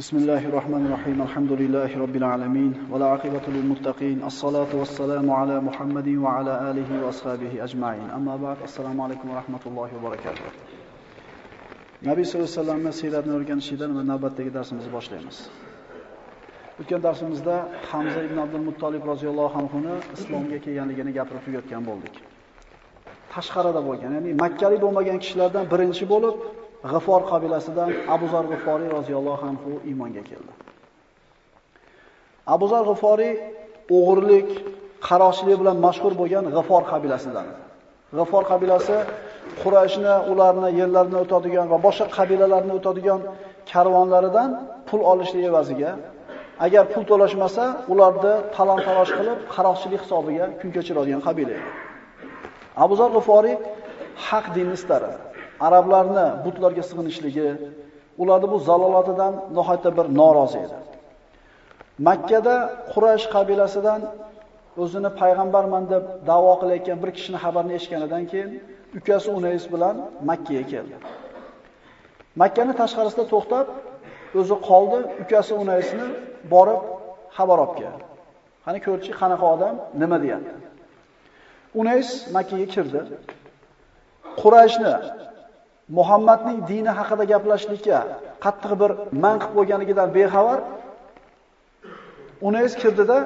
بسم الله الرحمن الرحيم الحمد لله رب العالمين والعاقبة للمتقين الصلاة والسلام على محمد وعلى آله وأصحابه أجمعين أما بعد السلام عليكم ورحمة الله وبركاته Nabiy sollallohu alayhi vasallamning siyratini o'rganishdan va navbatdagi darsimizni boshlaymiz. O'tgan darsimizda Hamza ibn Abdul Muttolib roziyallohu anhuni islomga kelganligini gapirib tugatgan bo'ldik. Tashqarida bo'lgan, ya'ni makkalik bo'lmagan kishilardan birinchi bo'lib G'afor qabilasidan Abu Zar G'ifori roziyallohu anhu iymonga keldi. Abu Zar G'ifori o'g'irlik, qaroqchilik bilan mashhur bo'lgan G'afor qabilasidan. G'afor qabilasi Qurayshni, ularni yerlarini o'tadigan va boshqa qabilalarni o'tadigan karvonlaridan pul olishlik evaziga agar pul to'lashmasa, ularni talon-tarosh qilib, qaroqchilik hisobiga kun kechiradigan qabila edi. Abu Zar G'ifori haq dinni istardi. Arablarni butlarga sig'inishligi, ularni bu zalolatidan nihoyatda bir norozi edi. Makkada Quraysh qabilasidan o'zini payg'ambarman deb da'vo qilayotgan bir kishini xabarini eshitganidan keyin ukasi Unays bilan Makkaga keldi. Makkani tashqarisida to'xtab, o'zi qoldi, ukasi Unaysni borib xabar olib keldi. Qani ko'rchi, qanaqa odam, nima deyapti. Unays Makkaga kirdi. Qurayshni Muhammadning dini haqida gaplashlikka qattiq bir man qilib qo'yganligidan bexabar Unays kirdida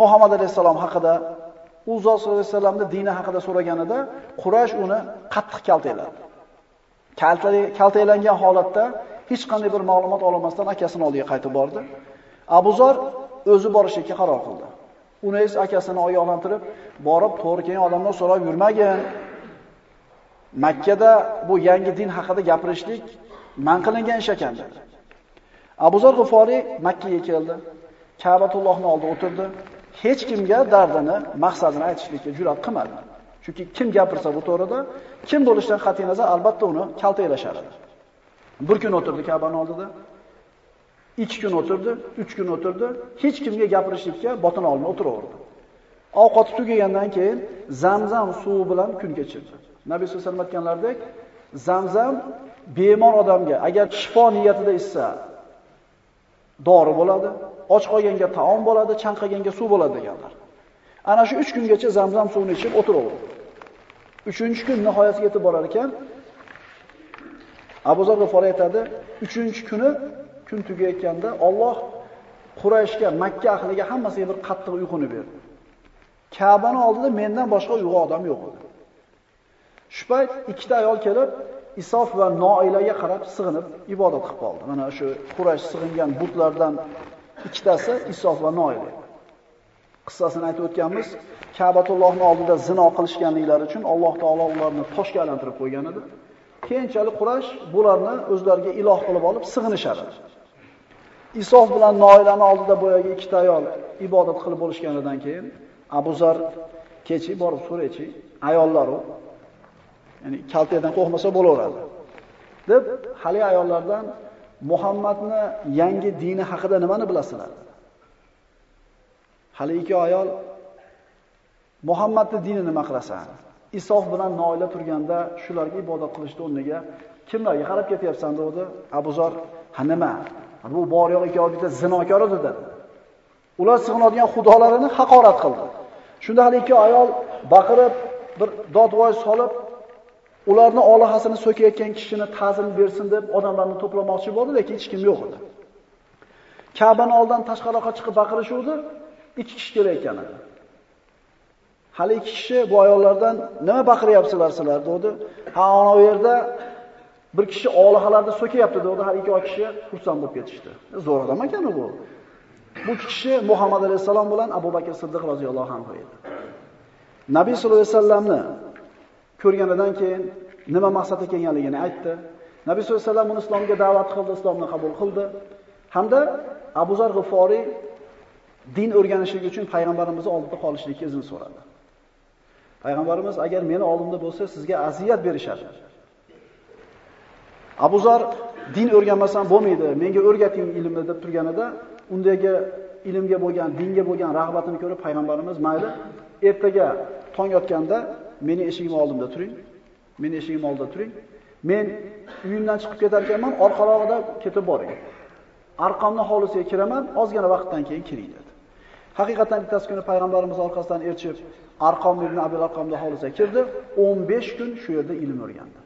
Muhammad alayhisalom haqida, u zot sollallohu alayhi dini haqida so'raganida Quraysh uni qattiq kaltakladi. Kaltaklangan holatda hech qanday bir ma'lumot olmasdan akasini oldiga qaytib bordi. Abu Zor o'zi borishga qaror qildi. Unays akasini oyoqlantirib, borib to'g'ri kelgan odamdan so'rab yurmagin. Makkada bu yangi din haqida gapirishlik man qilingan ish ekan dedi. Abu Zar G'iforiy Makka ga keldi. Ka'batullohni oldi, o'tirdi. Hech kimga dardini, maqsadini aytishlikka jur'at qilmadi. Chunki kim gapirsa bu to'g'rida, kim bo'lishidan qat'iy nazar albatta uni kaltaylashar edi. Bir kun o'tirdi Ka'bani oldida. 2 kun o'tirdi, 3 kun o'tirdi, hech kimga gapirishlikka botin olmay o'tiraverdi. Ovqati tugagandan keyin Zamzam suvi bilan kun kechirdi. Nabiy sollallohu alayhi vasallam aytganlaridek, Zamzam bemor odamga agar shifo niyatida ichsa dori bo'ladi, och qolganga taom bo'ladi, chanqaganga suv bo'ladi deganlar. Ana shu 3 kungacha Zamzam suvini ichib o'tiraverdi. 3-kun nihoyasiga yetib borar ekan, Abu Zar G'iforiy aytadi, 3-kuni kun tugayotganda Alloh Qurayshga, Makka ahliga hammasiga bir qattiq uyquni berdi. Ka'bani oldida mendan boshqa uyg'oq odam yo'q edi. Shu payt ikkita ayol kelib, Isof va Noilaga qarab sig'inib ibodat qilib qoldi. Mana shu Quraysh sig'ingan butlardan ikkitasi Isof va Noila. Qissasini aytib o'tganmiz. Ka'batullohning oldida zino qilishganliklari uchun Alloh taolo ularni toshga aylantirib qo'ygan edi. Keyinchalik Quraysh bularni o'zlariga iloh qilib olib sig'inishadi. Isof bilan Noilaning oldida boyagi ikkita ayol ibodat qilib bo'lishganidan keyin Abu Zar kechi borib so'raychi, ayollaru ya'ni kaltadan qo'rqmasa bo'laveradi. deb hali ayollardan Muhammadni yangi dini haqida nimani bilasizlar? Hali ikki ayol Muhammadni dini nima qilasan? Isof bilan Noila turganda shularga ibodat qilishni o'rniga kimlarga qarab ketyapsan dedi. Abu Zor, "Ha nima? Bu bor yo'q ikki bitta zinokor edi" dedi. Ular sig'inadigan xudolarini haqorat qildi. Shunda hali ikki ayol baqirib, bir dodvoy solib, ularni olahasini so'kayotgan kishini ta'zim bersin deb odamlarni to'plamoqchi bo'ldi, lekin hech kim yo'q edi. Ka'bani oldan tashqariga chiqib baqirishuvdi, ikki kishi kelayotgan edi. Hali ikki kishi bu ayollardan nima baqiryapsizlar sizlar dedi. Ha, ana u yerda bir kishi olahalarni so'kayapti dedi. Har ikki kishi xursand bo'lib ketishdi. Zo'r odam ekan bu. Bu kishi Muhammad alayhisalom bilan Abu Bakr Siddiq roziyallohu anhu edi. Nabiy sollallohu alayhi vasallamni ko'rganidan keyin nima maqsadda kelganligini aytdi. Nabiy sollallohu alayhi vasallam uni islomga da'vat qildi, islomni qabul qildi. Hamda Abu Zar G'iforiy din o'rganishligi uchun payg'ambarimiz oldida qolishlikka izn so'radi. Payg'ambarimiz agar meni oldimda bo'lsa, sizga aziyat berishadi. Abu Zar din o'rganmasam bo'lmaydi, menga o'rgating ilmni deb turganida, undagi ilmga bo'lgan, dinga bo'lgan rag'batini ko'rib payg'ambarimiz mayli, ertaga tong yotganda meni eshigim oldimda turing. Meni eshigim oldida turing. Men uyimdan chiqib ketar ekanman, orqarog'ida ketib boring. Arqomning hovlisiga kiraman, ozgina vaqtdan keyin kiring dedi. Haqiqatan bittasi kuni payg'ambarimiz orqasidan erchib Arqom ibn Abil Arqomning hovlisiga kirdi, 15 kun shu yerda ilm o'rgandi.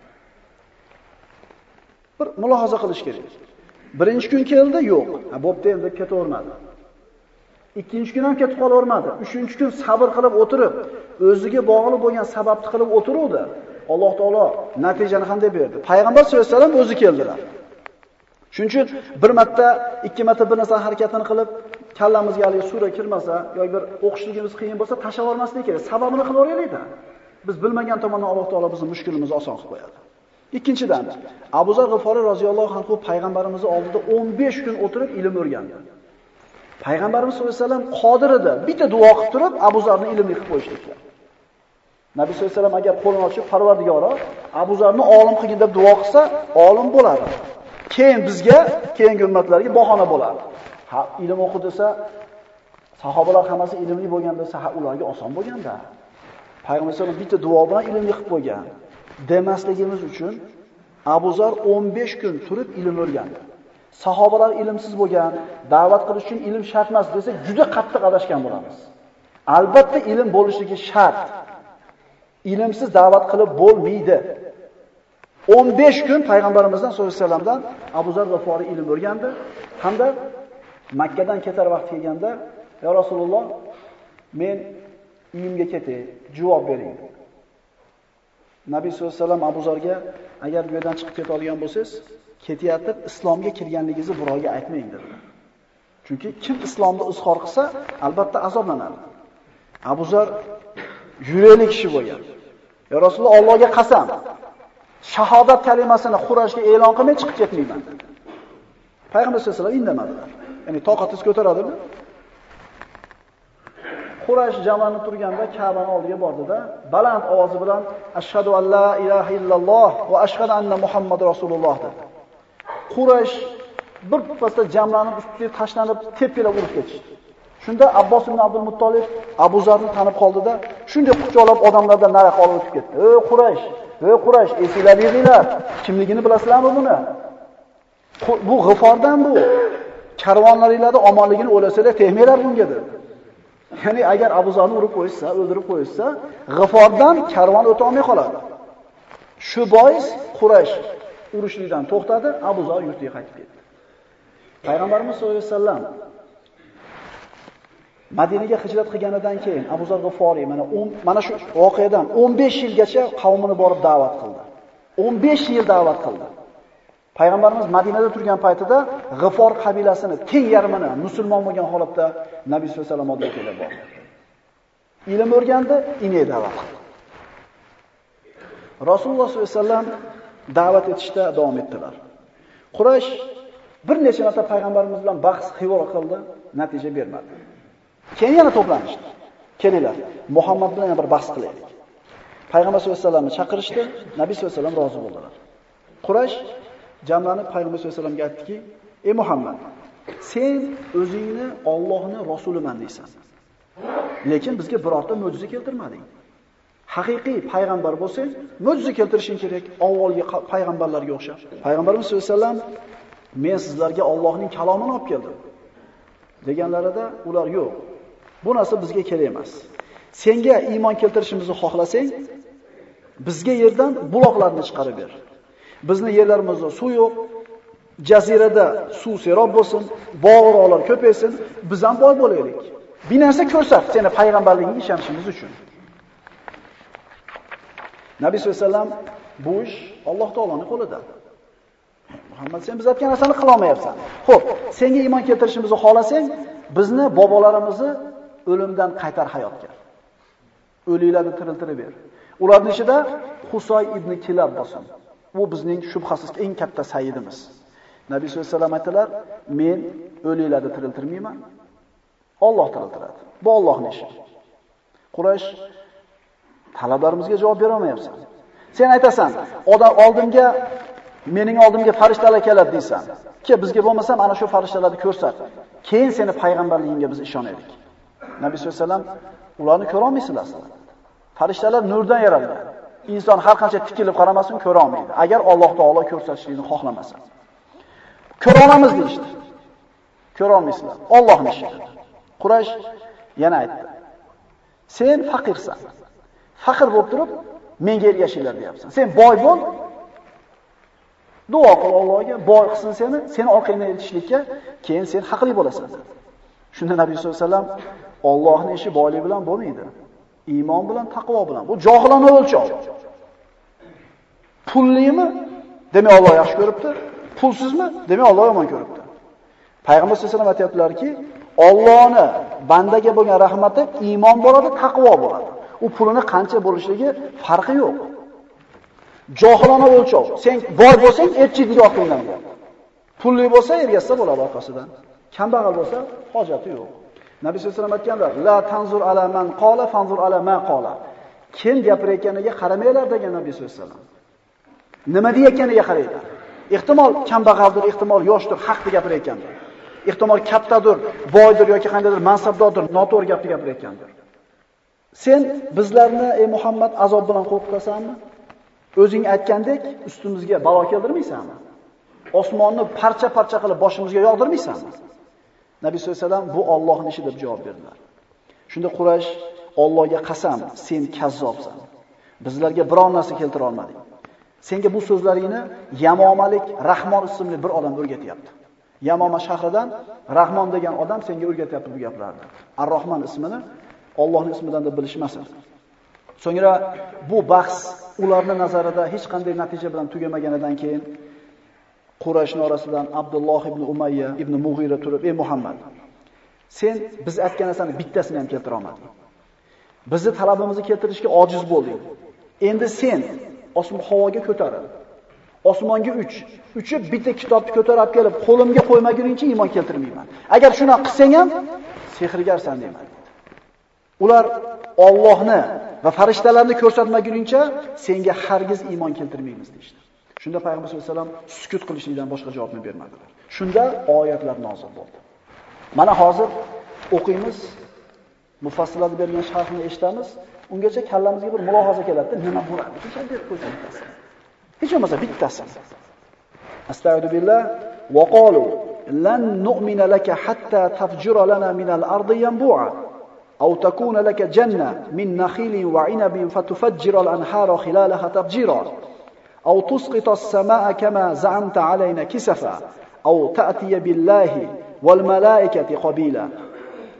Bir mulohaza qilish kerak. Birinchi kun keldi, yo'q. Ha, bo'pti endi ketavermadi. Ikkinchi kun ham ketib qolavermadi. Uchinchi kun sabr qilib o'tirib, o'ziga bog'liq bo'lgan sababni qilib o'tiruvdi. Alloh taolo natijani qanday berdi? Payg'ambar sollallohu alayhi vasallam o'zi keldilar. Shuning uchun bir marta, ikki marta bir narsa harakatini qilib, kallamizga hali sura kirmasa yoki bir o'qishligimiz qiyin bo'lsa, tashlab olmaslik kerak. Sababini qilib o'raylik-da. Biz bilmagan tomondan Alloh taolo bizning mushkulimizni oson qilib qo'yadi. Ikkinchidan, Abu Zar G'ifori roziyallohu anhu payg'ambarimiz oldida 15 kun o'tirib ilm o'rgandi. Payg'ambarimiz sollallohu alayhi vasallam qodir edi. Bitta duo qilib turib Abu Zarni ilmli qilib qo'yishdi. Nabiy sollallohu alayhi vasallam agar qo'lini ochib Parvardigoro Abu Zarni olim qilgin deb duo qilsa, olim bo'ladi. Keyin bizga, keyingi ummatlarga bahona bo'ladi. Ha, ilm o'qi desa, sahobalar hammasi ilmli bo'lgan desa, ha ularga oson bo'lganda. Payg'ambar sollallohu bitta duo bilan ilmli qilib qo'ygan. Demasligimiz uchun Abu Zar 15 kun turib ilm o'rgandi. Sahobalar ilmsiz bo'lgan, da'vat qilish uchun ilm shart emas desa, juda qattiq adashgan bo'lamiz. Albatta ilm bo'lishligi shart. Ilmsiz da'vat qilib bo'lmaydi. 15 kun payg'ambarimizdan sollallohu alayhi vasallamdan Abu Zar G'aforiy ilm o'rgandi hamda Makka dan ketar vaqt kelganda, "Ya Rasululloh, men uyimga ketay, javob bering." Nabiy sollallohu alayhi vasallam Abu Zarga, "Agar bu yerdan chiqib ketadigan bo'lsangiz, ketayotib islomga kirganligingizni birovga aytmang dedilar. Chunki kim islomni izhor qilsa, albatta azoblanadi. Abu Zar yurakli kishi bo'lgan. Ya Rasululloh Allohga qasam, shahodat kalimasini Qurashga e'lon qilmay chiqib ketmayman. Payg'ambar sollallohu alayhi vasallam indamadilar. Ya'ni toqatingiz ko'taradimi? Quraysh jamlanib turganda Ka'bani oldiga bordida, baland ovozi bilan ashhadu an la ilaha illalloh va ashhadu anna Muhammad rasululloh dedi. Quraysh bir pasda jamlanib ustiga tashlanib tepkilab urib ketishdi. Shunda Abbos ibn Abdul Muttolib Abu Zarni tanib qoldida, shunday quchoqlab odamlardan nariga olib o'tib ketdi. "Ey Quraysh, ey Quraysh, esinglar yig'inglar. Kimligini bilasizlarmi buni? Bu G'ifordan bu. Karvonlaringizda omonligini o'lasizlar, tegmanglar bunga" dedi. Ya'ni agar Abu Zarni urib qo'ysa, o'ldirib qo'ysa, G'ifordan karvon o'ta olmay qoladi. Shu bois Quraysh urushlikdan to'xtadi, Abu Zar yurtiga qaytib ketdi. Payg'ambarimiz sollallohu alayhi vasallam Madinaga hijrat qilganidan keyin Abu Zar G'aforiy mana mana shu voqeadan 15 yilgacha qavmini borib da'vat qildi. 15 yil da'vat qildi. Payg'ambarimiz Madinada turgan paytida G'ifor qabilasini teng yarmini musulmon bo'lgan holatda Nabiy sollallohu alayhi vasallam oldiga kelib bordi. Ilm o'rgandi, inay da'vat qildi. Rasululloh sollallohu alayhi vasallam da'vat etishda davom etdilar. Quraysh bir necha marta payg'ambarimiz bilan bahs xivor qildi, natija bermadi. Keyin yana to'planishdi. Kelinglar, Muhammad bilan yana bir bahs qilaylik. Payg'ambar sollallohu alayhi vasallamni chaqirishdi, Nabiy sollallohu alayhi vasallam rozi bo'ldilar. Quraysh jamlanib payg'ambar sollallohu alayhi vasallamga aytdiki: "Ey Muhammad, sen o'zingni Allohning rasuliman deysan. Lekin bizga birorta mo'jiza keltirmading. Haqiqiy payg'ambar bo'lsangiz, mo'jiza keltirishing kerak, avvalgi payg'ambarlarga o'xshab. Payg'ambarimiz sollallohu alayhi vasallam men sizlarga Allohning kalomini olib keldim deganlarida ular yo'q. Bu narsa bizga kerak emas. Senga iymon keltirishimizni xohlasang, bizga yerdan buloqlarni chiqarib ber. Bizni yerlarimizda suv yo'q, jazirada suv serob bo'lsin, bog'roqlar ko'paysin, biz ham boy bo'laylik. Bir narsa ko'rsat, seni payg'ambarligingga ishonishimiz uchun. Nabiy sollallohu alayhi vasallam bu ish Alloh taoloning qo'lida. Muhammad sen biz aytgan narsani qila olmayapsan. Xo'p, senga iymon keltirishimizni xohlasang, bizni bobolarimizni o'limdan qaytar hayotga. O'liklarni tiriltirib ber. Ularning ichida Husoy ibn Kilab bo'lsin. U bizning shubhasiz eng katta sayyidimiz. Nabiy sollallohu alayhi vasallam aytdilar, men o'liklarni tiriltirmayman. Alloh tiriltiradi. Bu Allohning ishi. Quraysh talablarimizga javob bera olmayapsan. Sen aytasan, odam oldimga mening oldimga farishtalar keladi deysan. Ke bizga bo'lmasa mana shu farishtalarni ko'rsat. Keyin seni payg'ambarligingga biz ishonaylik. Nabiy sollallohu alayhi vasallam ularni ko'ra olmaysizlar. Farishtalar nurdan yaralgan. Inson har qancha tikilib qaramasin ko'ra olmaydi. Agar Alloh taolo ko'rsatishini xohlamasa. Ko'ra olamiz deydi. Ko'ra olmaysizlar. Allohning ishi. Quraysh yana aytdi. Sen faqirsan. Faqir bo'lib turib, menga ergashinglar deyapsan. Sen boy bo'l. Duo qil Allohga, boy qilsin seni, seni orqangdan yetishlikka, keyin sen haqli bo'lasan. Shunda Nabiy sollallohu alayhi vasallam Allohning ishi boylik bilan bo'lmaydi. Iymon bilan, taqvo bilan. Bu johilona o'lchov. Pullimi? Demak Alloh yaxshi ko'ribdi. Pulsizmi? Demak Alloh yomon ko'ribdi. Payg'ambar sollallohu alayhi vasallam aytayaptilarki, Allohni bandaga bo'lgan rahmati iymon bo'ladi, taqvo bo'ladi. U pulini qancha bo'lishligi farqi yo'q. Johilona o'lchov. Sen bor bo'lsang, erchidlik orqangdan bor. Pulli bo'lsa, ergashsa bo'ladi orqasidan. Kambag'al bo'lsa, hojati yo'q. Nabiy sollallohu alayhi vasallam aytganlar: "La tanzur ala man qala, fanzur ala ma qala." Kim gapirayotganiga qaramanglar degan Nabiy sollallohu alayhi vasallam. Nima deyotganiga qaranglar. Ehtimol kambag'aldir, ehtimol yoshdir, haqni gapirayotgandir. Ehtimol kattadir, boydir yoki qandaydir mansabdordir, noto'g'ri gapni gapirayotgandir. Sen bizlarni ey Muhammad azob bilan qo'rqitasanmi? O'zing aytgandek ustimizga balo keltirmaysanmi? Osmonni parcha-parcha qilib boshimizga yog'dirmaysanmi? Nabiy sollallohu alayhi vasallam bu Allohning ishi deb javob berdilar. Shunda Quraysh Allohga qasam, sen kazzobsan. Bizlarga biror narsa keltira olmading. Senga bu so'zlaringni Yamomalik Rahmon ismli bir odam o'rgatyapti. Yamoma shahridan Rahmon degan odam senga o'rgatyapti bu gaplarni. Ar-Rahmon ismini Allohning ismidan deb bilishmasin. So'ngra bu bahs ularning nazarida hech qanday natija bilan tugamaganidan keyin Qurayshning orasidan Abdulloh ibn Umayya ibn Mughira turib, "Ey Muhammad, sen biz aytgan narsani bittasini ham keltira olmading. Bizni talabimizni keltirishga ojiz bo'lding. Endi sen osmon havoga ko'taril. Osmonga uch. Uchib bitta kitobni ko'tarib kelib, qo'limga qo'ymaguningcha iymon keltirmayman. Agar shuna qilsang ham sehrgarsan deyman. Ular Allohni va farishtalarni ko'rsatmaguningcha senga hargiz iymon keltirmaymiz deydi. Shunda payg'ambar sollallohu alayhi vasallam sukut qilishlikdan boshqa javobni bermadilar. Shunda oyatlar nozil bo'ldi. Mana hozir o'qiymiz, mufassilat bergan sharhini eshitamiz. Ungacha kallamizga bir mulohaza keladi, nima bo'ladi? O'sha deb qo'ysin bittasi. Hech bo'lmasa bittasi. Astagfiru billah va qalu lan nu'mina laka hatta tafjura lana min al-ardi yanbu'a أو تكون لك جنة من نخيل وعنب فتفجر الأنهار خلالها تفجيرا. أو تسقط السماء كما زعمت علينا كسفا. أو تأتي بالله والملائكة قبيلا.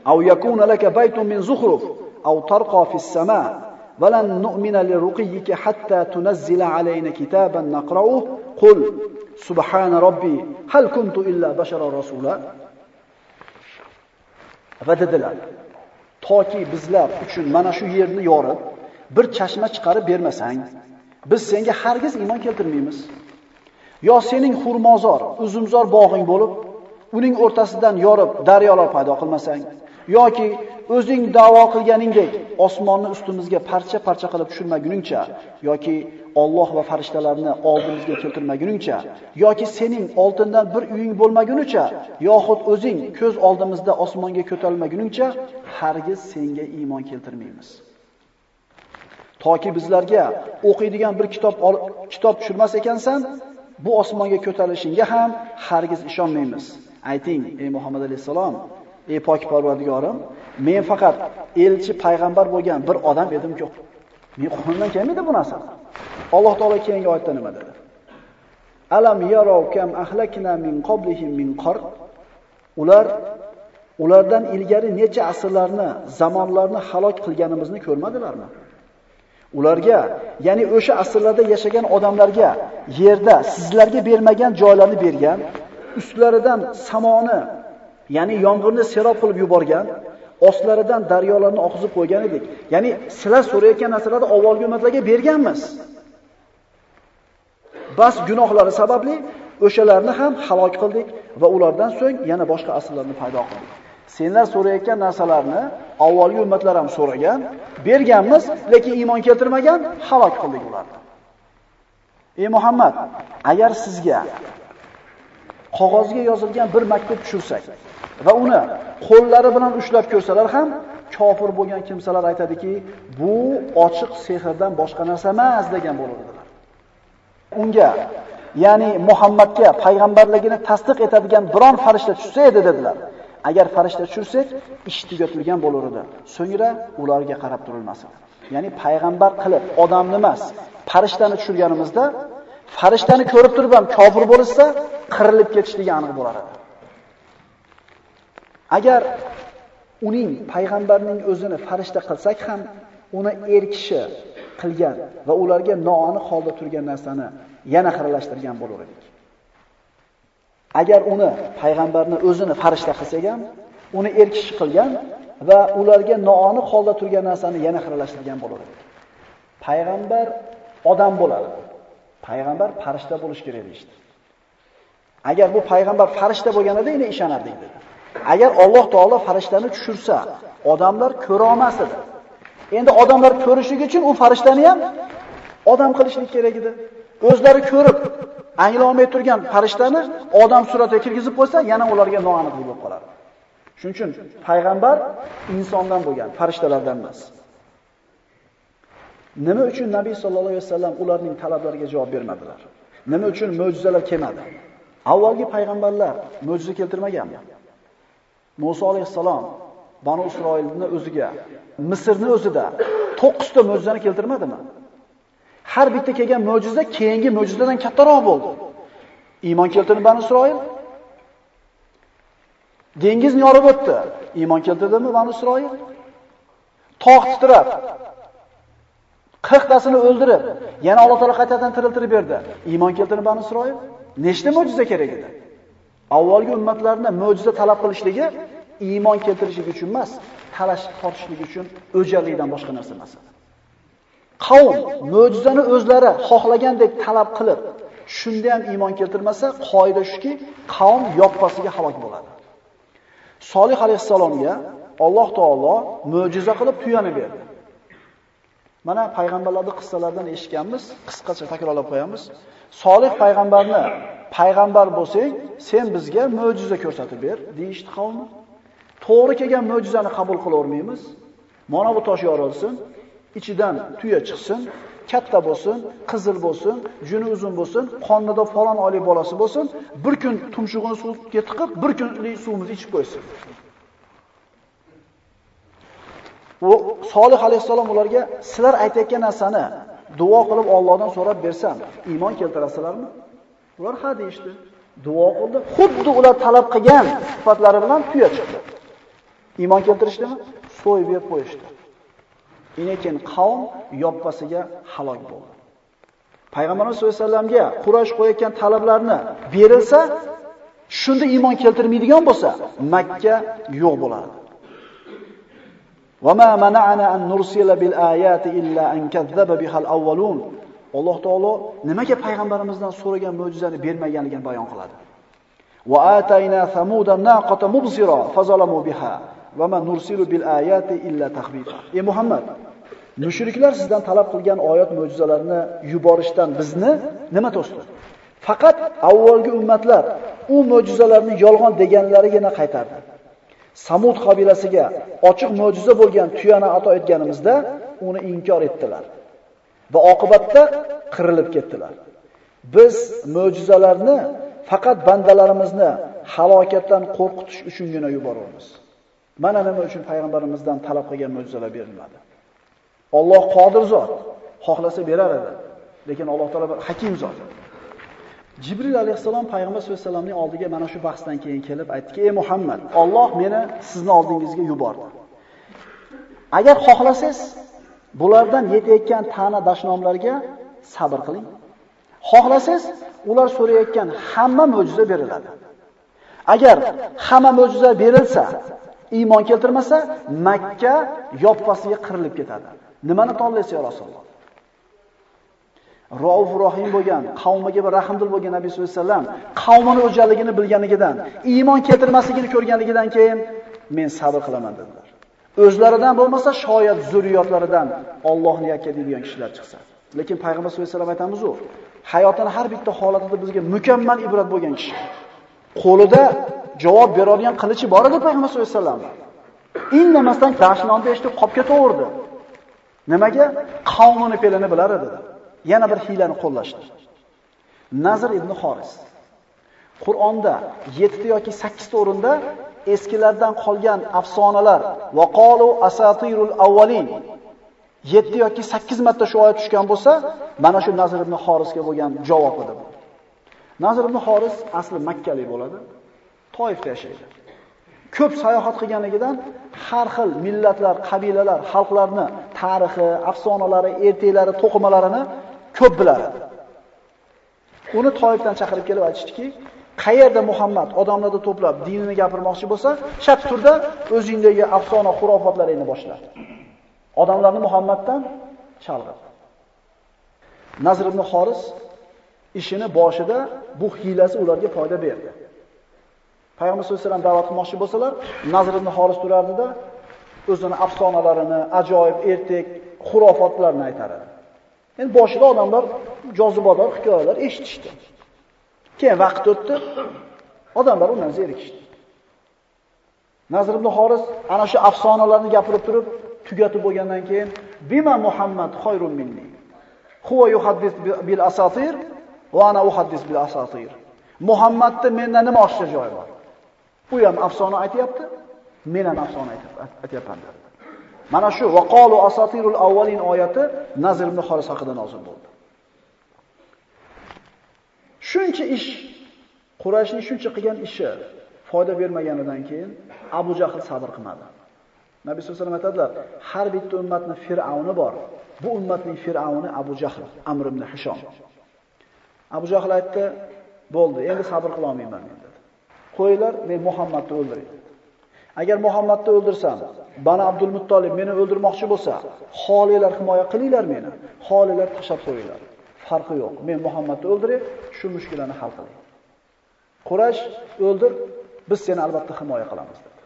أو يكون لك بيت من زخرف أو ترقى في السماء. ولن نؤمن لرقيك حتى تنزل علينا كتابا نقرأه. قل سبحان ربي هل كنت إلا بشرا رسولا؟ فددلال toki bizlar uchun mana shu yerni yorib bir chashma chiqarib bermasang biz senga hargiz iymon keltirmaymiz. Yo sening xurmozor uzumzor bog'ing bo'lib uning o'rtasidan yorib daryolar paydo qilmasang yoki o'zing da'vo qilganingdek osmonni ustimizga parcha-parcha qilib tushirmaguningcha yoki Alloh va farishtalarni oldimizga keltirmaguningcha yoki sening oltindan bir uying bo'lmagunicha yoxud o'zing ko'z oldimizda osmonga ko'tarilmaguningcha hargiz senga iymon keltirmaymiz. Toki bizlarga o'qiydigan bir kitob kitob tushirmas ekansan, bu osmonga ko'tarilishingga ham hargiz ishonmaymiz. Ayting, ey Muhammad alayhisalom, Ey pok Parvardigorim, men faqat elchi payg'ambar bo'lgan bir odam edim-ku. Men qo'limdan kelmaydi bu narsa. Alloh taolo keyingi oyatda nima dedi? Alam yaraw kam ahlakna min qablihim min qar. Ular ulardan ilgari necha asrlarni, zamonlarni halok qilganimizni ko'rmadilarmi? Ularga, ya'ni o'sha asrlarda yashagan odamlarga yerda sizlarga bermagan joylarni bergan, ustlaridan samoni Ya'ni yomg'irni serob qilib yuborgan, ostlaridan daryolarni oqizib qo'ygan edik. Ya'ni sizlar so'rayotgan narsalarni avvalgi ummatlarga berganmiz. Bas gunohlari sababli o'shalarni ham halok qildik va ulardan so'ng yana boshqa asrlarni paydo qildik. Senlar so'rayotgan narsalarni avvalgi ummatlar ham so'ragan, berganmiz, lekin iymon keltirmagan, halok qildik ularni. Ey Muhammad, agar sizga qog'ozga yozilgan bir maktub tushirsak va uni qo'llari bilan ushlab ko'rsalar ham kofir bo'lgan kimsalar aytadiki, bu ochiq sehrdan boshqa narsa emas degan bo'ladilar. Unga ya'ni Muhammadga payg'ambarligini tasdiq etadigan biron farishta tushsa edi dedilar. Agar farishta tushirsak, ish tugatilgan bo'lar edi. So'ngra ularga qarab turilmas edi. Ya'ni payg'ambar qilib odamni emas, farishtani tushirganimizda farishtani ko'rib turib ham kofir bo'lsa, qirilib ketishligi aniq bo'lar edi. Agar uning payg'ambarning o'zini farishta qilsak ham, uni er kishi qilgan va ularga noani holda turgan narsani yana xiralashtirgan bo'lar edik. Agar uni payg'ambarni o'zini farishta qilsak ham, uni er kishi qilgan va ularga noani holda turgan narsani yana xiralashtirgan bo'lar edik. Payg'ambar odam bo'ladi. Payg'ambar farishta bo'lish kerak deydi. Agar bu payg'ambar farishta bo'lganida uni ishonardik dedi. Agar Alloh taolo farishtani tushirsa, odamlar ko'ra olmas edi. Endi odamlar ko'rishligi uchun u farishtani ham odam qilishlik kerak edi. O'zlari ko'rib, anglolmay turgan farishtani odam suratiga kirgizib qo'ysa, yana ularga noaniqlik bo'lib qoladi. Shuning uchun payg'ambar insondan bo'lgan, farishtalardan emas. Nima uchun Nabiy sollallohu alayhi vasallam ularning talablariga javob bermadilar? Nima uchun mo'jizalar kelmadi? Avvalgi payg'ambarlar mo'jiza keltirmaganmi? Musa alayhissalom Banu Isroilni o'ziga, Misrni o'zida 9 ta mo'jizani keltirmadimi? Har bitta kelgan mo'jiza keyingi mo'jizadan kattaroq bo'ldi. Iymon keltirdi Banu Isroil. Dengizni yorib o'tdi. Iymon keltirdimi Banu Isroil? Tog' titrab, 40 tasini o'ldirib, yana Alloh taolo qaytadan tiriltirib berdi. Iymon keltirdi Banu Isroil. Nechta mo'jiza kerak edi? Avvalgi ummatlarni mo'jiza talab qilishligi iymon keltirishlik uchun emas, talash tortishlik uchun o'jarlikdan boshqa narsa emas. Qavm mo'jizani o'zlari xohlagandek talab qilib, shunda ham iymon keltirmasa, qoida shuki, qavm yoppasiga halok bo'ladi. Solih alayhisalomga Alloh taolo mo'jiza qilib tuyani berdi. Mana payg'ambarlarning qissalaridan eshitganmiz, qisqacha takrorlab qo'yamiz. Solih payg'ambarni payg'ambar bo'lsang, sen bizga mo'jiza ko'rsatib ber, deyishdi qavmi. To'g'ri kelgan mo'jizani qabul qilavermaymiz. Mana bu tosh yorilsin, ichidan tuya chiqsin, katta bo'lsin, qizil bo'lsin, juni uzun bo'lsin, qonida falon oylik bolasi bo'lsin, bir kun tumshug'ini suvga tiqib, bir kunlik suvimizni ichib qo'ysin. U Solih alayhissalom ularga sizlar aytayotgan narsani duo qilib Allohdan so'rab bersam, iymon keltirasizlarmi? Ular ha deyishdi. Duo qildi. Xuddi ular talab qilgan sifatlari bilan tuya chiqdi. Iymon keltirishdimi? So'yib berib qo'yishdi. Lekin qavm yoppasiga halok bo'ldi. Payg'ambarimiz sollallohu alayhi vasallamga Quraysh qo'yayotgan talablarni berilsa, shunda iymon keltirmaydigan bo'lsa, Makka yo'q bo'ladi. وَمَا مَنَعَنَا أَن نُرْسِلَ بِالْآيَاتِ إِلَّا أَن كَذَّبَ بِهَا الْأَوَّلُونَ Alloh taolo nimaga payg'ambarimizdan so'ragan mo'jizani bermaganligini bayon qiladi. Wa atayna samuda naqata mubsira fazalamu biha va ma nursilu bil ayati illa takhwifa. Ey Muhammad, mushriklar sizdan talab qilgan oyat mo'jizalarini yuborishdan bizni nima to'sdi? Faqat avvalgi ummatlar u mo'jizalarni yolg'on deganlarigina qaytardi. Samud qabilasiga ochiq mo'jiza bo'lgan tuyani ato etganimizda uni inkor etdilar. Va oqibatda qirilib ketdilar. Biz mo'jizalarni faqat bandalarimizni halokatdan qo'rqitish uchungina yuboramiz. Mana nima uchun payg'ambarimizdan talab qilgan mo'jizalar berilmadi. Alloh qodir zot, xohlasa berar edi. Lekin Alloh taolo bir hakim zot. Jibril alayhisalom payg'ambar sollallohu alayhi vasallamning oldiga mana shu bahsdan keyin kelib aytdiki: "Ey Muhammad, Alloh meni sizni oldingizga yubordi. Agar xohlasangiz, Bulardan yetayotgan ta'na dashnomlarga sabr qiling. Xohlasangiz, ular so'rayotgan hamma mo'jiza beriladi. Agar hamma mo'jiza berilsa, iymon keltirmasa, Makka yoppasiga qirilib ketadi. Nimani tanlaysiz, ya Rasululloh? Rauf Rohim bo'lgan, qavmiga bir rahmdil bo'lgan Nabiy sollallohu alayhi vasallam qavmini o'jaligini bilganligidan, iymon keltirmasligini ko'rganligidan keyin men sabr qilaman dedi. O'zlaridan bo'lmasa, shoyat zurriyotlaridan Allohni yakka deydigan kishilar chiqsa. Lekin payg'ambar sollallohu alayhi vasallam aytamiz u, hayotini har bitta holatida bizga mukammal ibrat bo'lgan kishi. Qo'lida javob beradigan qilichi bor edi payg'ambar sollallohu alayhi vasallam. Indamasdan dashnonni eshitib qopga to'g'irdi. Nimaga? Qavmini pelini bilar edi. Yana bir hilani qo'llashdi. Nazr ibn Xoris. Qur'onda 7 yoki 8 ta o'rinda eskilardan qolgan afsonalar va qalu asatirul avvalin 7 yoki 8 marta shu oyat tushgan bo'lsa, mana shu Nazr ibn Xorisga bo'lgan javob edi bu. Nazr ibn Xoris asli makkalik bo'ladi. Toifda yashaydi. Ko'p sayohat qilganligidan har xil millatlar, qabilalar, xalqlarni tarixi, afsonalari, ertaklari, to'qimalarini ko'p biladi. Uni Toifdan chaqirib kelib aytishdiki, qayerda Muhammad odamlarni to'plab dinini gapirmoqchi bo'lsa, shart turda o'zingdagi afsona xurofotlaringni boshla. Odamlarni Muhammaddan chalg'it. Nazr ibn Xoris ishini boshida bu hiylasi ularga foyda berdi. Payg'ambar sollallohu alayhi vasallam da'vat qilmoqchi bo'lsalar, Nazr ibn Xoris turardida o'zini afsonalarini, ajoyib ertak, xurofotlarni aytar edi. Endi boshida odamlar jozibador hikoyalar eshitishdi. Keyin vaqt o'tdi, odamlar undan zerikishdi. Nazr ibn Xoris ana shu afsonalarni gapirib turib, tugatib bo'lgandan keyin bima Muhammad khayrun minni. Huwa yuhaddis bil asatir va ana uhaddis bil asatir. Muhammadda mendan nima oshcha joyi bor? U ham afsona aytayapti, men ham afsona aytyapman dedi. Mana shu vaqolu asatirul avvalin oyati Nazr ibn Xoris haqida nozil bo'ldi. Shuncha ish Qurayshning shuncha qilgan ishi foyda bermaganidan keyin Abu Jahl sabr qilmadi. Nabiy sollallohu alayhi vasallam aytadilar, har bitta ummatning fir'avni bor. Bu ummatning fir'avni Abu Jahl, Amr ibn Hishom. Abu Jahl aytdi, bo'ldi, endi sabr qila olmayman men dedi. Qo'ylar, men Muhammadni o'ldiring." Agar Muhammadni o'ldirsam, Bani Abdul Muttolib meni o'ldirmoqchi bo'lsa, xolilar himoya qilinglar meni, xolilar tashlab qo'yinglar. Farqi yo'q. Men Muhammadni o'ldirib, shu mushkulani hal qiling. Quraysh o'ldir, biz seni albatta himoya qilamiz dedi.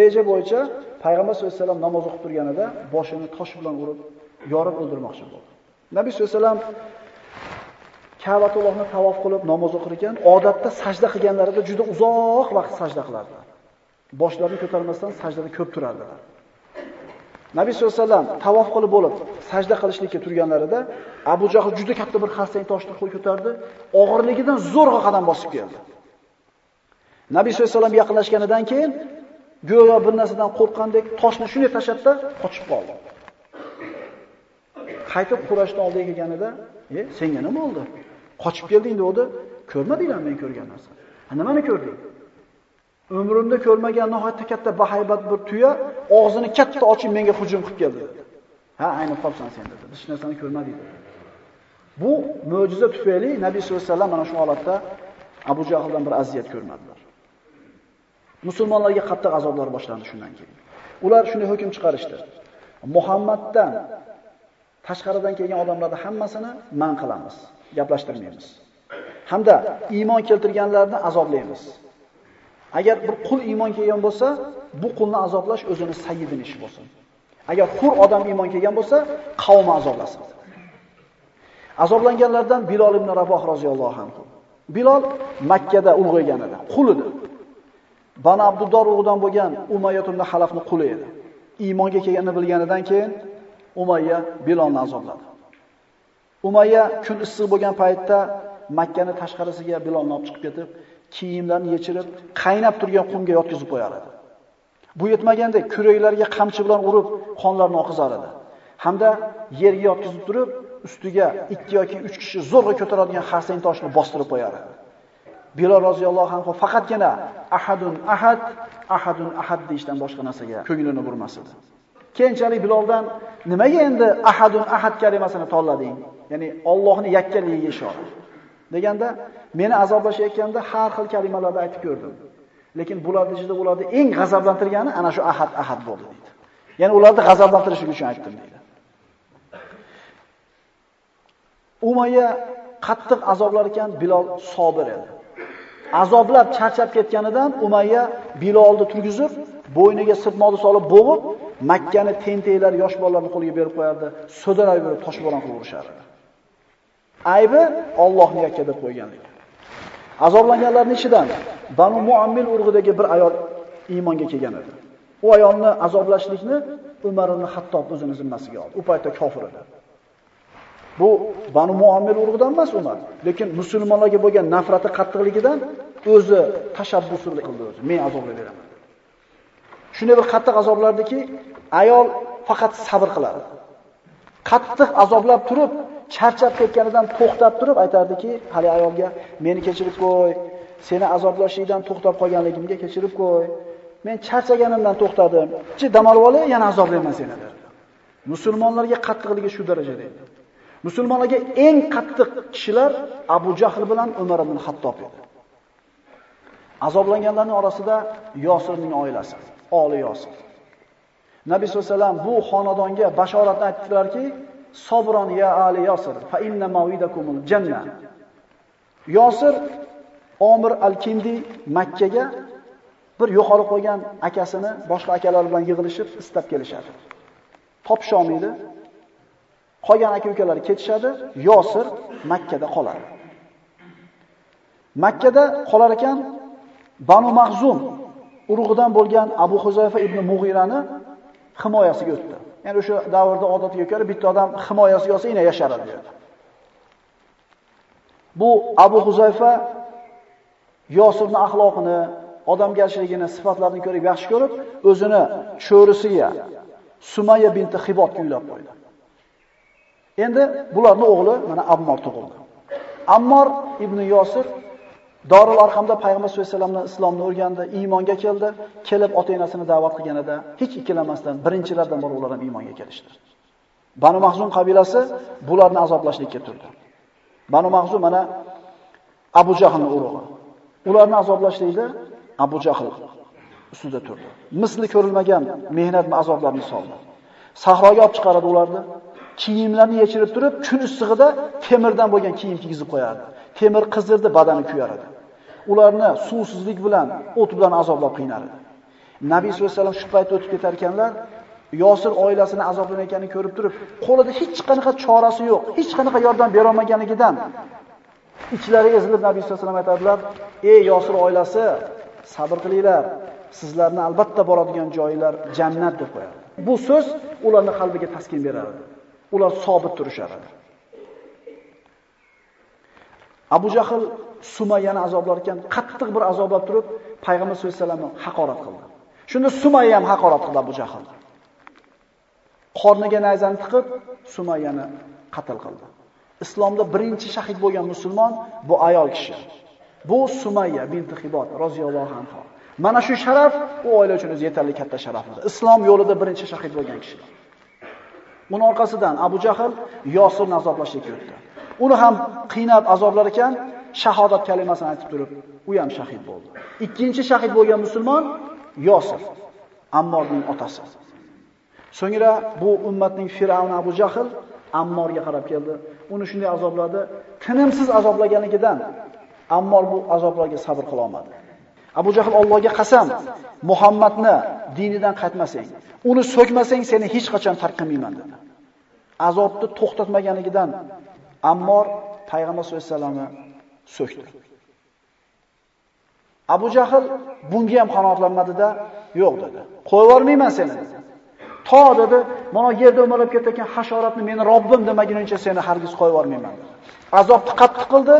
Reja bo'yicha Payg'ambar sollallohu alayhi vasallam namoz o'qib turganida boshini tosh bilan urib, yorib o'ldirmoqchi bo'ldi. Nabiy sollallohu alayhi vasallam Ka'batullohni tavof qilib namoz o'qir ekan, odatda sajda qilganlarida juda uzoq vaqt sajda qilardilar. Boshlarini ko'tarmasdan sajdada ko'p turardilar. Nabiy sollallohu alayhi vasallam tavof qilib bo'lib sajda qilishlikka turganlarida Abu Jahl juda katta bir xarsang toshni qo'l ko'tardi, og'irligidan zo'rg'a qadam bosib keldi. Nabiy sollallohu alayhi vasallam yaqinlashganidan keyin go'yo bir narsadan qo'rqqandek toshni shunday tashatda qochib qoldi. Qaytib Qurashning oldiga kelganida, "E, senga nima bo'ldi? Qochib kelding" dedi. "Ko'rmadinglar men ko'rgan narsani." "Ha, nimani ko'rding?" Umrimda ko'rmagan nohatta katta bahaybat bir tuya og'zini katta ochib menga hujum qilib keldi. Ha, ayni qolsan sen dedi. Hech narsani ko'rmadik dedi. Bu mo'jiza tufayli Nabiy sollallohu alayhi vasallam mana shu holatda Abu Jahldan bir aziyat ko'rmadilar. Musulmonlarga qattiq azoblar boshlandi shundan keyin. Ular shunday hukm chiqarishdi. Muhammaddan tashqaridan kelgan odamlarni hammasini man qilamiz, gaplashtirmaymiz. Hamda iymon keltirganlarni azoblaymiz. Agar bir qul iymon kelgan bo'lsa, bu qulni azoblash o'zini sayyidining ishi bo'lsin. Agar hur odam iymon kelgan bo'lsa, qavmi azoblasin. Azoblanganlardan Bilol ibn Raboh roziyallohu anhu. Bilol Makka da ulg'aygan edi, qul edi. Bana Abdudor o'g'lidan bo'lgan Umayyah ibn Halafni quli edi. Iymonga kelganini bilganidan keyin Umayya Bilolni azobladi. Umayya kun issiq bo'lgan paytda Makkani tashqarisiga Bilolni olib chiqib ketib, kiyimlarni yechirib, qaynab turgan qumga yotkizib qo'yar edi. Bu yetmaganda kuraklarga qamchi bilan urib, qonlarini oqizar edi. Hamda yerga yotkizib turib, ustiga 2 yoki 3 kishi zo'rg'a ko'taradigan xarsang toshni bostirib qo'yar edi. Bilal roziyallohu anhu faqatgina ahadun ahad, ahadun ahad deyishdan boshqa narsaga ko'nglini burmas edi. Keyinchalik Biloldan nimaga endi ahadun ahad kalimasini tanlading? Ya'ni Allohning yakkaligiga ishora. Deganda meni azoblashayotganda har xil kalimalarni aytib ko'rdim. Lekin bularning ichida ularni eng g'azablantirgani ana shu ahad ahad bo'ldi deydi. Ya'ni ularni g'azablantirish uchun aytdim deydi. Umayya qattiq azoblar ekan Bilol sobir edi. Azoblab charchab ketganidan Umayya Bilolni turgizib, bo'yniga sirtmoqni solib bo'g'ib, Makkani tenteklar, yosh bolalarni qo'liga berib qo'yardi, so'daray berib toshbo'ron qilib urishardi. Aybi Allohni yakka deb qo'yganligi. Azoblanganlarning ichidan Banu Muammil urug'idagi bir ayol iymonga kelgan edi. U ayolni azoblashlikni Umar ibn Hattob o'zini zimmasiga oldi. U paytda kofir edi. Bu Banu Muammil urug'idan emas Umar, lekin musulmonlarga bo'lgan nafrati qattiqligidan o'zi tashabbus qildi o'zi. Men azoblar beraman. Shunday bir qattiq azoblardiki, ayol faqat sabr qiladi. Qattiq azoblab turib, charchab ketganidan to'xtab turib aytardiki, hali ayolga meni kechirib qo'y, seni azoblashlikdan to'xtab qolganligimga kechirib qo'y. Men charchaganimdan to'xtadim. Chi dam olib olay, yana azoblayman seni. Musulmonlarga qattiqligi shu darajada edi. Musulmonlarga eng qattiq kishilar Abu Jahl bilan Umar ibn Hattob edi. Azoblanganlarning orasida Yosirning oilasi, oli Yosir. Nabiy sollallohu alayhi vasallam bu xonadonga bashoratni aytdilarki, Sobron ya ali Yosir, fa inna mawidakumul janna. Yosir Omir al-Kindi Makkaga bir yo'qolib qolgan akasini boshqa akalar bilan yig'ilishib istab kelishadi. Topsholmaydi. Qolgan aka-ukalari ketishadi, Yosir Makkada qoladi. Makkada qolar ekan Banu Mahzum urug'idan bo'lgan Abu Huzayfa ibn Mughirani himoyasiga o'tdi. Ya'ni o'sha davrda odatiga ko'ra bitta odam himoyasiga olsa yana yasharadi dedi. Bu Abu Huzayfa Yosirning axloqini, odamgarchiligini, sifatlarini ko'rib yaxshi ko'rib, o'zini cho'risiga Sumayya binti Xibot uylab qo'ydi. Endi bularning o'g'li mana Ammor tug'ildi. Ammor ibn Yosir Dorul Arqamda Payg'ambar sollallohu alayhi vasallamdan islomni o'rgandi, iymonga keldi, kelib ota-onasini da'vat qilganida hech ikkilanmasdan birinchilardan biri ular ham iymonga kelishdi. Banu Mahzum qabilasi bularni azoblashlikka turdi. Banu Mahzum mana Abu Jahlning urug'i. Ularni azoblashlikda Abu Jahl ustida turdi. Misli ko'rilmagan mehnat va azoblarni soldi. Sahroga olib chiqaradi ularni. Kiyimlarni yechirib turib, kun issig'ida temirdan bo'lgan kiyim kiygizib qo'yardi. Temir qizirdi, badani kuyar edi. Ularni suvsizlik bilan, o't bilan azoblab qiynardi. Nabiy sollallohu alayhi vasallam shu paytda o'tib ketar ekanlar, Yosir oilasini azoblanayotganini ko'rib turib, qo'lida hech qanaqa chorasi yo'q, hech qanaqa yordam bera olmaganligidan ichlari ezilib Nabiy sollallohu alayhi vasallam aytadilar: "Ey Yosir oilasi, sabr qilinglar. Sizlarni albatta boradigan joylar jannat" deb qo'yadi. Bu so'z ularning qalbiga taskin beradi. Ular sobit turishadi. Abu Jahl Sumayyani azoblar ekan, qattiq bir azoblab turib, payg'ambar sollallohu alayhi vasallamni haqorat qildi. Shunda Sumayya ham haqorat qildi Abu Jahl. Qorniga nayzani tiqib, Sumayyani qatl qildi. Islomda birinchi shahid bo'lgan musulmon bu ayol kishi. Bu Sumayya binti Xibot roziyallohu anha. Mana shu sharaf u oila uchun o'zi yetarli katta sharaf edi. Islom yo'lida birinchi shahid bo'lgan kishi. Buning orqasidan Abu Jahl Yosirni azoblashga o'tdi. Uni ham qiynab azoblar ekan, shahodat kalimasini aytib turib, u ham shahid bo'ldi. Ikkinchi shahid bo'lgan musulmon Yosir, Ammorning otasi. So'ngra bu ummatning Firavni Abu Jahl Ammorga qarab keldi. Uni shunday azobladi, tinimsiz azoblaganligidan Ammor bu azoblarga sabr qila olmadi. Abu Jahl Allohga qasam, Muhammadni dinidan qaytmasang, uni so'kmasang seni hech qachon tark qilmayman dedi. Azobni to'xtatmaganligidan Ammor payg'ambar sollallohu alayhi vasallamni so'kdi. Abu Jahl bunga ham qanoatlanmadida, yo'q dedi. Qo'yib yubormayman seni dedi. To dedi, mana yerda o'marib ketayotgan hasharotni meni Robbim demaguncha seni hargiz qo'yib yubormayman dedi. Azobni qattiq qildi,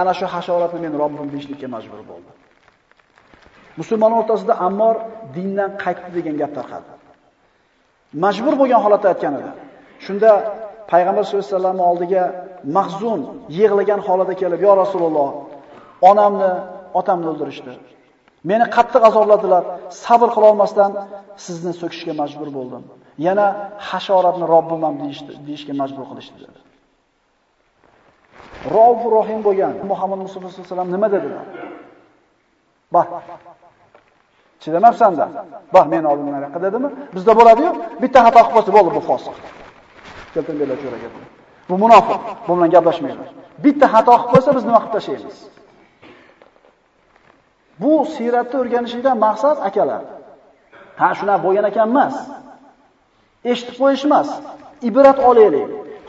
ana shu hasharotni meni Robbim deyishlikka majbur bo'ldi. Musulmon o'rtasida Ammor dindan qaytdi degan gap tarqaldi. Majbur bo'lgan holatda aytgan edi. Shunda payg'ambar sollallohu alayhi vasallam oldiga mahzun yig'lagan holida kelib, "Ya Rasululloh, onamni, otamni o'ldirishdi. Meni qattiq azobladilar. Sabr qila olmasdan sizni so'kishga majbur bo'ldim. Yana hasharotni Robbimam deyishdi, deyishga majbur qilishdi" dedi. Rauf Rohim bo'lgan Muhammad Mustafa sollallohu alayhi vasallam nima dedilar? Bor. Chidamabsanda. Bor, men oldimdan anaqa dedimi? Bizda bo'ladi-yu, bitta xato qilib qolsa bo'ldi bu fosiq. keltirdilar jo'raga. Bu munofiq, bu bilan gaplashmaymiz. Bitta xato qilib qo'ysa biz nima qilib tashlaymiz? Bu siyratni o'rganishlikdan maqsad akalar. Ha, shuna bo'lgan ekan emas. Eshitib qo'yish emas, ibrat olaylik.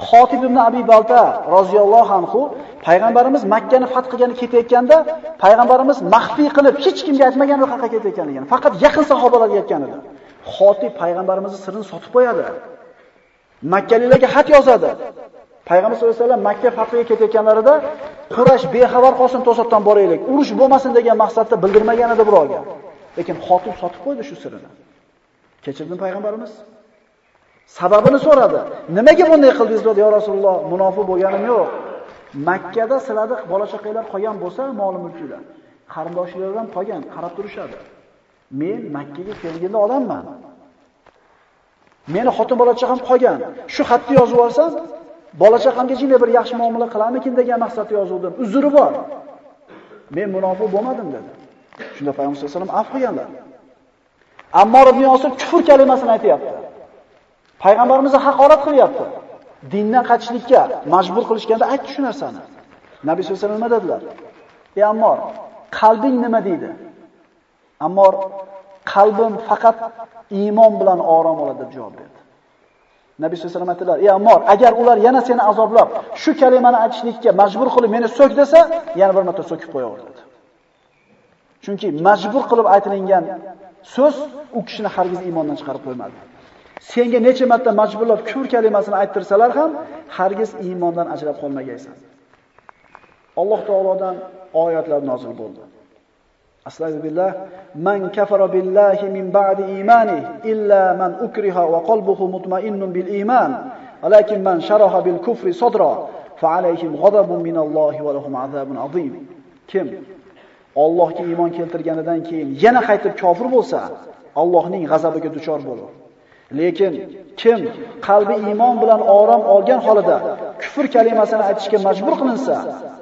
Xotib ibn Abi Balta roziyallohu anhu payg'ambarimiz Makkani fath qilgani ketayotganda payg'ambarimiz maxfiy qilib hech kimga aytmagan bu qayerga ketayotganligini, faqat yaqin sahobalarga aytgan edi. Xotib payg'ambarimizning sirini sotib qo'yadi. Makkaliklarga xat yozadi. Payg'ambar sollallohu alayhi vasallam Makka fathiga ketayotganlarida Quraysh bexabar qolsin to'satdan boraylik, urush bo'lmasin degan maqsadda bildirmagan edi birovga. Lekin Xotib sotib qo'ydi shu sirini. Kechirdim payg'ambarimiz? Sababini so'radi. Nimaga bunday qildingiz dedi, yo Rasululloh, munofiq bo'lganim yo'q. Makkada sizlarda bola chaqanglar qolgan bo'lsa, mol mulklar, qarindoshlaringlar ham qolgan, qarab turishadi. Men Makkaga kelganda odamman. Meni xotin bola chaqam qolgan. Shu xatni yozib olsam, bola chaqamga jina bir yaxshi muomala qilarmikin degan maqsadda yozuvdim. Uzri bor. Men munofiq bo'lmadim dedi. Shunda payg'ambar sollallohu alayhi vasallam afv qilganlar. Ammor ibn Yosir kufr kalimasini aytayapti. Payg'ambarimizni haqorat qilyapti. Dindan qochishlikka majbur qilishganda aytdi shu narsani. Nabiy sollallohu alayhi vasallam nima dedilar? Ey Ammor, qalbing nima deydi? Ammor qalbim faqat iymon bilan orom oladi deb javob berdi. Nabiy sollallohu alayhi vasallam "Ey Ammor, agar ular yana seni azoblab, shu kalimani aytishlikka majbur qilib meni so'k desa, yana bir marta so'kib qo'yaver" dedi. Chunki majbur qilib aytilingan so'z u kishini hargiz iymondan chiqarib qo'ymadi. Senga necha marta majburlab kufr kalimasini ayttirsalar ham hargiz iymondan ajrab qolmagaysan. Alloh taolodan oyatlar nozil bo'ldi. Astagfirullah. Man kafara billahi min ba'di imani illa man ukriha wa qalbuhu mutma'innun bil iman. Walakin man sharaha bil kufri sadra fa alayhim ghadabun min Allohi va lahum azabun azim. Kim Allohga iymon keltirganidan keyin yana qaytib kofir bo'lsa, Allohning g'azabiga duchor bo'ladi. Lekin kim qalbi iymon bilan orom olgan holida kufr kalimasini aytishga majbur qilinsa,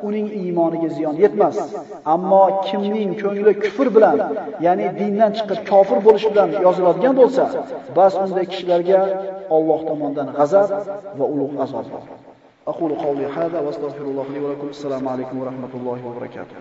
uning iymoniga ziyon yetmas. Ammo kimning ko'ngli kufr bilan, ya'ni dindan chiqib kofir bo'lish bilan yoziladigan bo'lsa, bas unday kishilarga Alloh tomonidan g'azab va ulug' azob bor. أقول قولي هذا واستغفر الله لي ولكم السلام عليكم ورحمة الله وبركاته